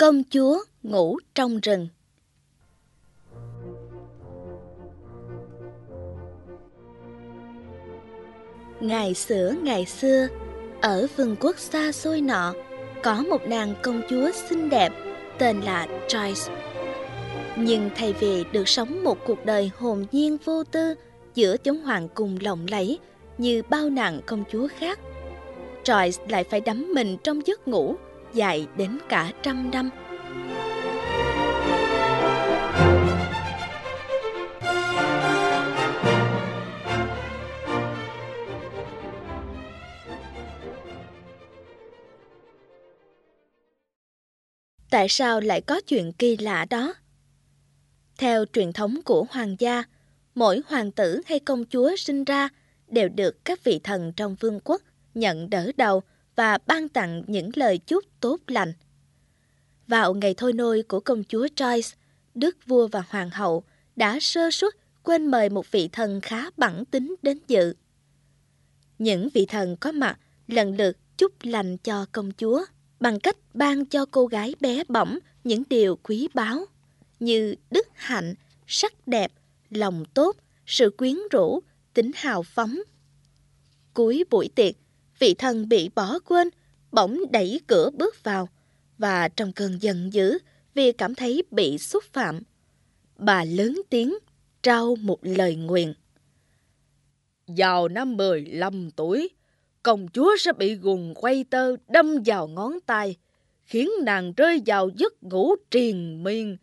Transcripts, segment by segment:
Công chúa ngủ trong rừng Ngày xưa ngày xưa, ở vương quốc xa xôi nọ, có một nàng công chúa xinh đẹp tên là Joyce. Nhưng thay vì được sống một cuộc đời hồn nhiên vô tư giữa chốn hoàng cung lộng lẫy như bao nàng công chúa khác, Joyce lại phải đắm mình trong giấc ngủ dài đến cả trăm năm. Tại sao lại có chuyện kỳ lạ đó? Theo truyền thống của hoàng gia, mỗi hoàng tử hay công chúa sinh ra đều được các vị thần trong vương quốc nhận đỡ đầu và ban tặng những lời chúc tốt lành. Vào ngày thôi nôi của công chúa Joyce, đức vua và hoàng hậu đã sơ suất quên mời một vị thần khá bẳng tính đến dự. Những vị thần có mặt lần lượt chúc lành cho công chúa bằng cách ban cho cô gái bé bỏng những điều quý báu như đức hạnh, sắc đẹp, lòng tốt, sự quyến rũ, tính hào phóng. Cuối buổi tiệc, vị thần bị bỏ quên, bỗng đẩy cửa bước vào và trong cơn giận dữ vì cảm thấy bị xúc phạm. Bà lớn tiếng trao một lời nguyện. Vào năm 15 tuổi, công chúa sẽ bị gùn quay tơ đâm vào ngón tay, khiến nàng rơi vào giấc ngủ triền miên.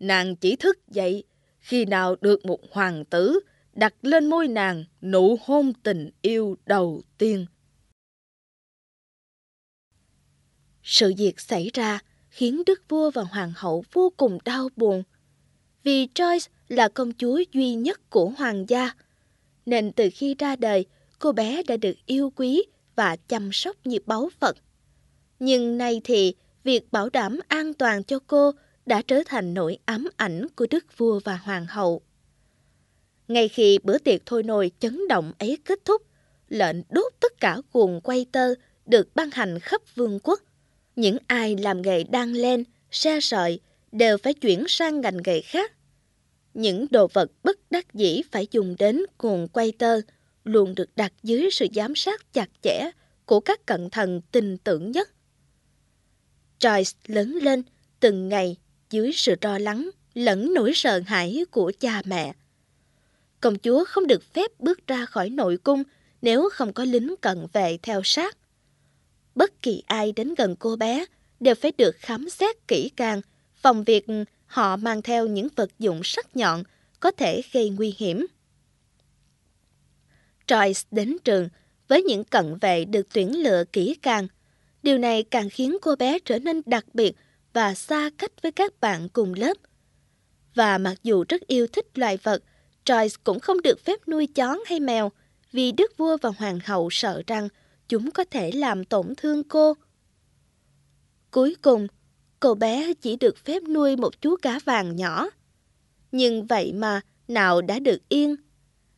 Nàng chỉ thức dậy khi nào được một hoàng tử đặt lên môi nàng nụ hôn tình yêu đầu tiên. Sự việc xảy ra khiến đức vua và hoàng hậu vô cùng đau buồn. Vì Joyce là công chúa duy nhất của hoàng gia, nên từ khi ra đời, cô bé đã được yêu quý và chăm sóc như báu vật. Nhưng nay thì việc bảo đảm an toàn cho cô đã trở thành nỗi ám ảnh của đức vua và hoàng hậu. Ngay khi bữa tiệc thôi nồi chấn động ấy kết thúc, lệnh đốt tất cả cuồng quay tơ được ban hành khắp vương quốc. Những ai làm nghề đăng lên, xe sợi đều phải chuyển sang ngành nghề khác. Những đồ vật bất đắc dĩ phải dùng đến cuồng quay tơ luôn được đặt dưới sự giám sát chặt chẽ của các cận thần tin tưởng nhất. Joyce lớn lên từng ngày dưới sự lo lắng lẫn nỗi sợ hãi của cha mẹ. Công chúa không được phép bước ra khỏi nội cung nếu không có lính cận vệ theo sát. Bất kỳ ai đến gần cô bé đều phải được khám xét kỹ càng, phòng việc họ mang theo những vật dụng sắc nhọn có thể gây nguy hiểm. Joyce đến trường với những cận vệ được tuyển lựa kỹ càng. Điều này càng khiến cô bé trở nên đặc biệt và xa cách với các bạn cùng lớp. Và mặc dù rất yêu thích loài vật, Joyce cũng không được phép nuôi chó hay mèo vì đức vua và hoàng hậu sợ rằng chúng có thể làm tổn thương cô. Cuối cùng, cậu bé chỉ được phép nuôi một chú cá vàng nhỏ. Nhưng vậy mà, nào đã được yên.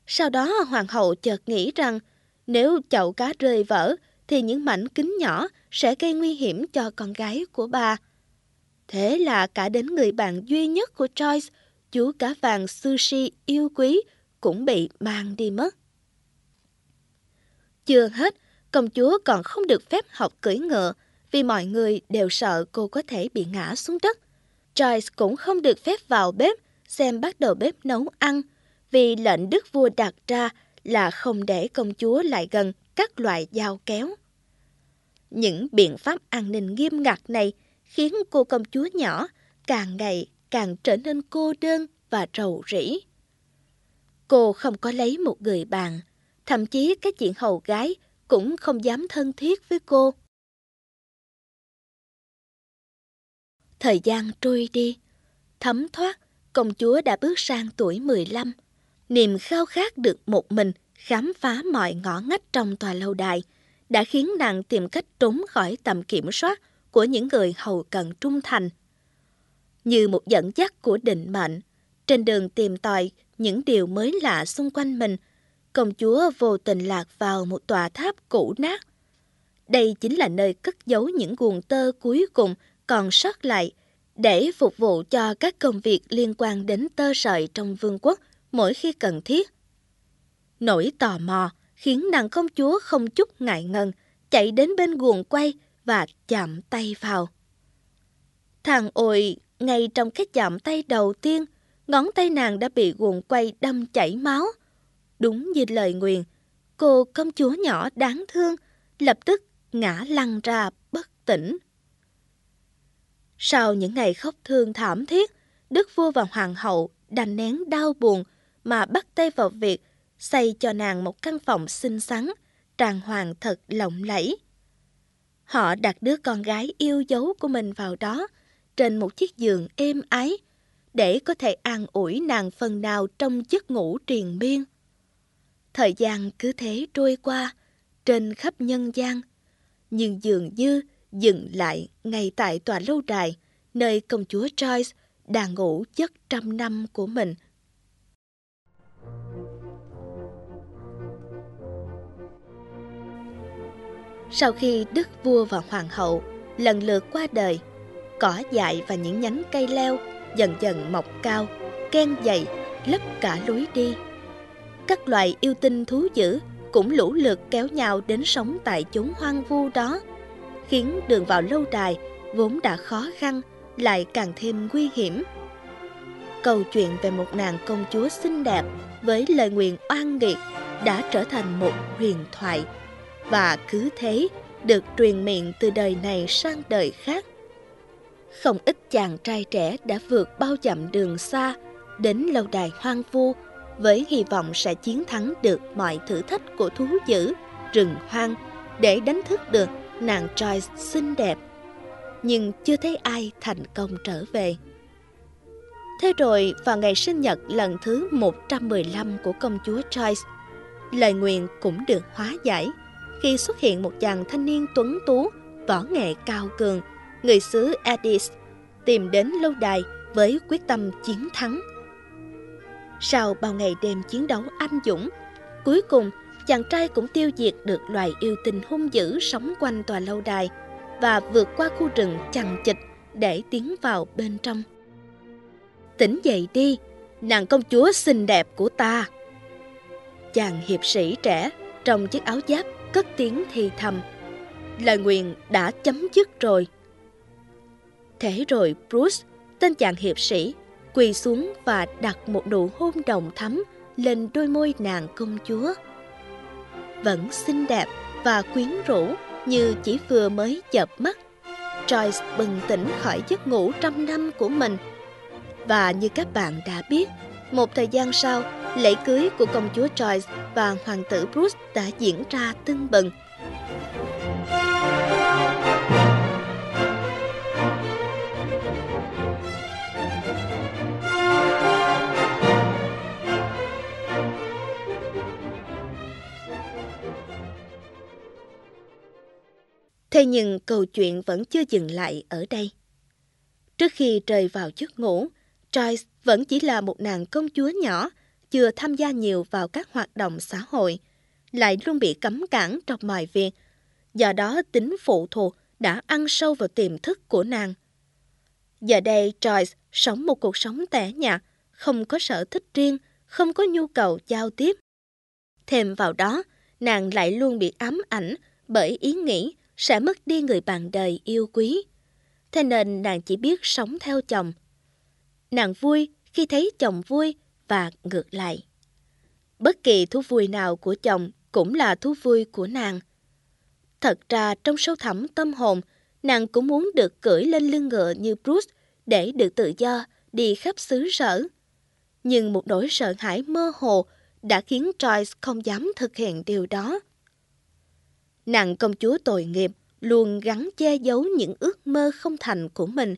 Sau đó hoàng hậu chợt nghĩ rằng nếu chậu cá rơi vỡ thì những mảnh kính nhỏ sẽ gây nguy hiểm cho con gái của bà. Thế là cả đến người bạn duy nhất của Joyce, chú cá vàng sushi yêu quý, cũng bị mang đi mất. Chưa hết, công chúa còn không được phép học cưỡi ngựa vì mọi người đều sợ cô có thể bị ngã xuống đất. Joyce cũng không được phép vào bếp xem bắt đầu bếp nấu ăn vì lệnh đức vua đặt ra là không để công chúa lại gần các loại dao kéo. Những biện pháp an ninh nghiêm ngặt này khiến cô công chúa nhỏ càng ngày càng trở nên cô đơn và rầu rĩ. Cô không có lấy một người bạn, thậm chí các chuyện hầu gái cũng không dám thân thiết với cô. Thời gian trôi đi, thấm thoát, công chúa đã bước sang tuổi 15. Niềm khao khát được một mình khám phá mọi ngõ ngách trong tòa lâu đài đã khiến nàng tìm cách trốn khỏi tầm kiểm soát của những người hầu cận trung thành. Như một dẫn dắt của định mệnh, trên đường tìm tòi những điều mới lạ xung quanh mình, công chúa vô tình lạc vào một tòa tháp cũ nát. Đây chính là nơi cất giấu những guồng tơ cuối cùng còn sót lại để phục vụ cho các công việc liên quan đến tơ sợi trong vương quốc mỗi khi cần thiết. Nỗi tò mò khiến nàng công chúa không chút ngại ngần chạy đến bên guồng quay và chạm tay vào. Thằng ôi, ngay trong cái chạm tay đầu tiên, ngón tay nàng đã bị guồng quay đâm chảy máu. Đúng như lời nguyền, cô công chúa nhỏ đáng thương lập tức ngã lăn ra bất tỉnh. Sau những ngày khóc thương thảm thiết, đức vua và hoàng hậu đành nén đau buồn mà bắt tay vào việc xây cho nàng một căn phòng xinh xắn, tràn hoàng thật lộng lẫy. Họ đặt đứa con gái yêu dấu của mình vào đó, trên một chiếc giường êm ái, để có thể an ủi nàng phần nào trong giấc ngủ triền miên. Thời gian cứ thế trôi qua, trên khắp nhân gian, nhưng dường như dừng lại ngay tại tòa lâu đài, nơi công chúa Joyce đang ngủ giấc trăm năm của mình. Sau khi đức vua và hoàng hậu lần lượt qua đời, cỏ dại và những nhánh cây leo dần dần mọc cao, ken dày, lấp cả lối đi. Các loài yêu tinh thú dữ cũng lũ lượt kéo nhau đến sống tại chốn hoang vu đó, khiến đường vào lâu đài vốn đã khó khăn lại càng thêm nguy hiểm. Câu chuyện về một nàng công chúa xinh đẹp với lời nguyện oan nghiệt đã trở thành một huyền thoại và cứ thế được truyền miệng từ đời này sang đời khác. Không ít chàng trai trẻ đã vượt bao dặm đường xa đến lâu đài hoang vu với hy vọng sẽ chiến thắng được mọi thử thách của thú dữ, rừng hoang để đánh thức được nàng Joyce xinh đẹp. Nhưng chưa thấy ai thành công trở về. Thế rồi vào ngày sinh nhật lần thứ 115 của công chúa Joyce, lời nguyện cũng được hóa giải khi xuất hiện một chàng thanh niên tuấn tú, võ nghệ cao cường, người xứ Addis, tìm đến lâu đài với quyết tâm chiến thắng. Sau bao ngày đêm chiến đấu anh dũng, cuối cùng chàng trai cũng tiêu diệt được loài yêu tinh hung dữ sống quanh tòa lâu đài và vượt qua khu rừng chằng chịt để tiến vào bên trong. Tỉnh dậy đi, nàng công chúa xinh đẹp của ta. Chàng hiệp sĩ trẻ trong chiếc áo giáp cất tiếng thì thầm. Lời nguyện đã chấm dứt rồi. Thế rồi Bruce, tên chàng hiệp sĩ, quỳ xuống và đặt một nụ hôn đồng thắm lên đôi môi nàng công chúa. Vẫn xinh đẹp và quyến rũ như chỉ vừa mới chợp mắt. Joyce bừng tỉnh khỏi giấc ngủ trăm năm của mình. Và như các bạn đã biết, một thời gian sau, lễ cưới của công chúa Joyce và hoàng tử Bruce đã diễn ra tưng bừng. Thế nhưng câu chuyện vẫn chưa dừng lại ở đây. Trước khi rời vào giấc ngủ, Joyce vẫn chỉ là một nàng công chúa nhỏ, chưa tham gia nhiều vào các hoạt động xã hội, lại luôn bị cấm cản trong mọi việc. Do đó tính phụ thuộc đã ăn sâu vào tiềm thức của nàng. Giờ đây Joyce sống một cuộc sống tẻ nhạt, không có sở thích riêng, không có nhu cầu giao tiếp. Thêm vào đó, nàng lại luôn bị ám ảnh bởi ý nghĩ sẽ mất đi người bạn đời yêu quý. Thế nên nàng chỉ biết sống theo chồng. Nàng vui khi thấy chồng vui và ngược lại. Bất kỳ thú vui nào của chồng cũng là thú vui của nàng. Thật ra trong sâu thẳm tâm hồn, nàng cũng muốn được cưỡi lên lưng ngựa như Bruce để được tự do đi khắp xứ sở. Nhưng một nỗi sợ hãi mơ hồ đã khiến Joyce không dám thực hiện điều đó. Nàng công chúa tội nghiệp luôn gắn che giấu những ước mơ không thành của mình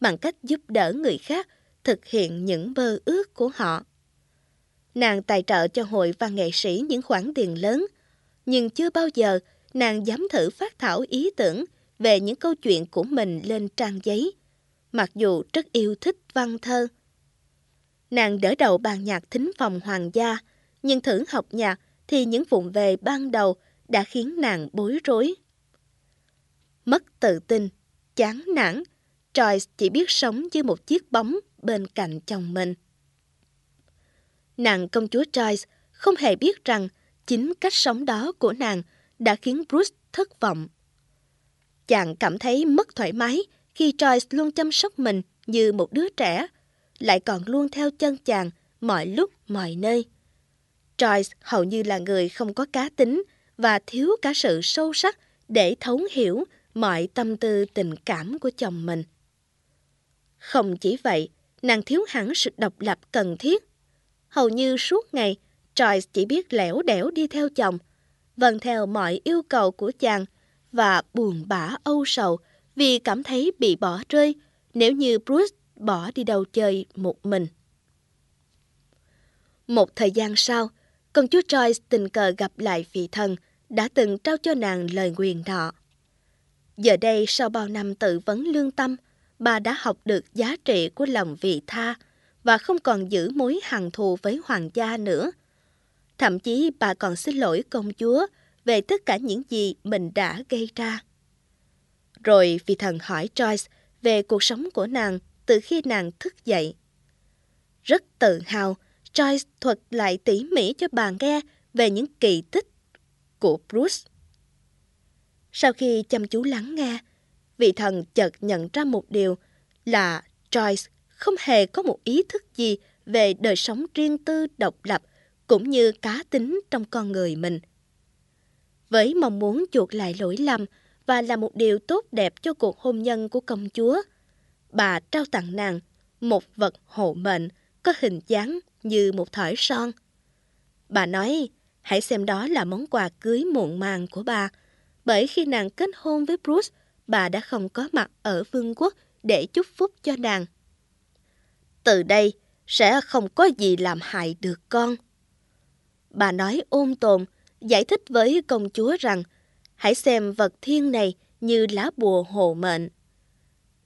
bằng cách giúp đỡ người khác thực hiện những mơ ước của họ. Nàng tài trợ cho hội và nghệ sĩ những khoản tiền lớn, nhưng chưa bao giờ nàng dám thử phát thảo ý tưởng về những câu chuyện của mình lên trang giấy, mặc dù rất yêu thích văn thơ. Nàng đỡ đầu bàn nhạc thính phòng hoàng gia, nhưng thử học nhạc thì những vụn về ban đầu đã khiến nàng bối rối. Mất tự tin, chán nản, Joyce chỉ biết sống như một chiếc bóng bên cạnh chồng mình. Nàng công chúa Joyce không hề biết rằng chính cách sống đó của nàng đã khiến Bruce thất vọng. Chàng cảm thấy mất thoải mái khi Joyce luôn chăm sóc mình như một đứa trẻ, lại còn luôn theo chân chàng mọi lúc mọi nơi. Joyce hầu như là người không có cá tính và thiếu cả sự sâu sắc để thấu hiểu mọi tâm tư tình cảm của chồng mình. Không chỉ vậy, nàng thiếu hẳn sự độc lập cần thiết. Hầu như suốt ngày, Joyce chỉ biết lẻo đẻo đi theo chồng, vâng theo mọi yêu cầu của chàng và buồn bã âu sầu vì cảm thấy bị bỏ rơi nếu như Bruce bỏ đi đâu chơi một mình. Một thời gian sau, công chúa Joyce tình cờ gặp lại vị thần đã từng trao cho nàng lời nguyền nọ. Giờ đây sau bao năm tự vấn lương tâm, bà đã học được giá trị của lòng vị tha và không còn giữ mối hằn thù với hoàng gia nữa. Thậm chí bà còn xin lỗi công chúa về tất cả những gì mình đã gây ra. Rồi vị thần hỏi Joyce về cuộc sống của nàng từ khi nàng thức dậy. Rất tự hào, Joyce thuật lại tỉ mỉ cho bà nghe về những kỳ tích của Bruce. Sau khi chăm chú lắng nghe, vị thần chợt nhận ra một điều là Joyce không hề có một ý thức gì về đời sống riêng tư độc lập cũng như cá tính trong con người mình. Với mong muốn chuộc lại lỗi lầm và là một điều tốt đẹp cho cuộc hôn nhân của công chúa, bà trao tặng nàng một vật hộ mệnh có hình dáng như một thỏi son. Bà nói, hãy xem đó là món quà cưới muộn màng của bà, bởi khi nàng kết hôn với Bruce, bà đã không có mặt ở vương quốc để chúc phúc cho nàng. Từ đây, sẽ không có gì làm hại được con. Bà nói ôn tồn, giải thích với công chúa rằng hãy xem vật thiên này như lá bùa hộ mệnh.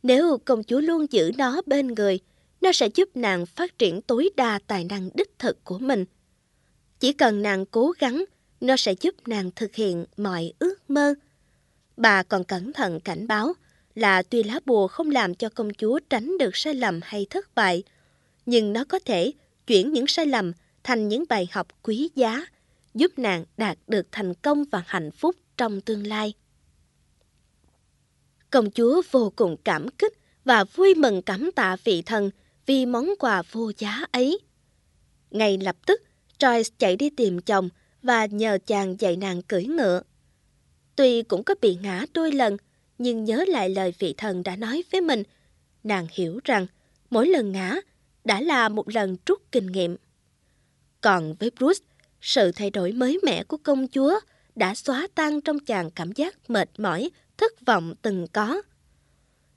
Nếu công chúa luôn giữ nó bên người, nó sẽ giúp nàng phát triển tối đa tài năng đích thực của mình. Chỉ cần nàng cố gắng, nó sẽ giúp nàng thực hiện mọi ước mơ. Bà còn cẩn thận cảnh báo là tuy lá bùa không làm cho công chúa tránh được sai lầm hay thất bại, nhưng nó có thể chuyển những sai lầm thành những bài học quý giá, giúp nàng đạt được thành công và hạnh phúc trong tương lai. Công chúa vô cùng cảm kích và vui mừng cảm tạ vị thần vì món quà vô giá ấy. Ngay lập tức, Joyce chạy đi tìm chồng và nhờ chàng dạy nàng cưỡi ngựa. Tuy cũng có bị ngã đôi lần, nhưng nhớ lại lời vị thần đã nói với mình, nàng hiểu rằng mỗi lần ngã đã là một lần rút kinh nghiệm. Còn với Bruce, sự thay đổi mới mẻ của công chúa đã xóa tan trong chàng cảm giác mệt mỏi, thất vọng từng có.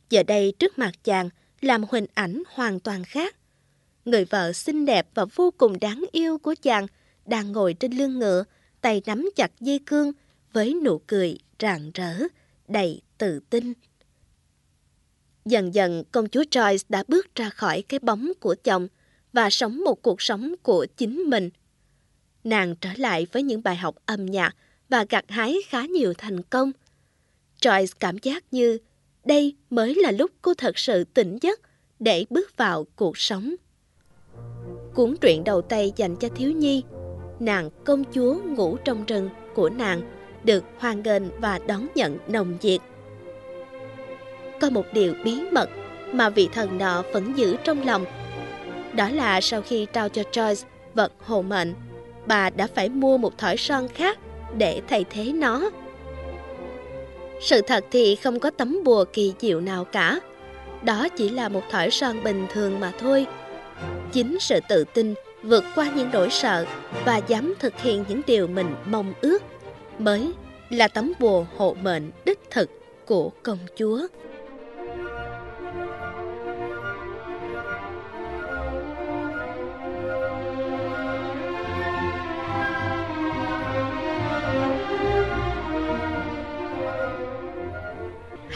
Giờ đây trước mặt chàng làm hình ảnh hoàn toàn khác. Người vợ xinh đẹp và vô cùng đáng yêu của chàng đang ngồi trên lưng ngựa, tay nắm chặt dây cương với nụ cười rạng rỡ, đầy tự tin. Dần dần công chúa Joyce đã bước ra khỏi cái bóng của chồng và sống một cuộc sống của chính mình. Nàng trở lại với những bài học âm nhạc và gặt hái khá nhiều thành công. Joyce cảm giác như đây mới là lúc cô thật sự tỉnh giấc để bước vào cuộc sống. Cuốn truyện đầu tay dành cho thiếu nhi, nàng công chúa ngủ trong rừng của nàng được hoan nghênh và đón nhận nồng nhiệt. Có một điều bí mật mà vị thần nọ vẫn giữ trong lòng. Đó là sau khi trao cho Joyce vật hộ mệnh, bà đã phải mua một thỏi son khác để thay thế nó. Sự thật thì không có tấm bùa kỳ diệu nào cả. Đó chỉ là một thỏi son bình thường mà thôi. Chính sự tự tin vượt qua những nỗi sợ và dám thực hiện những điều mình mong ước mới là tấm bùa hộ mệnh đích thực của công chúa.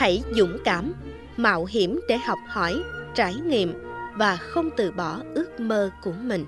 Hãy dũng cảm, mạo hiểm để học hỏi, trải nghiệm và không từ bỏ ước mơ của mình.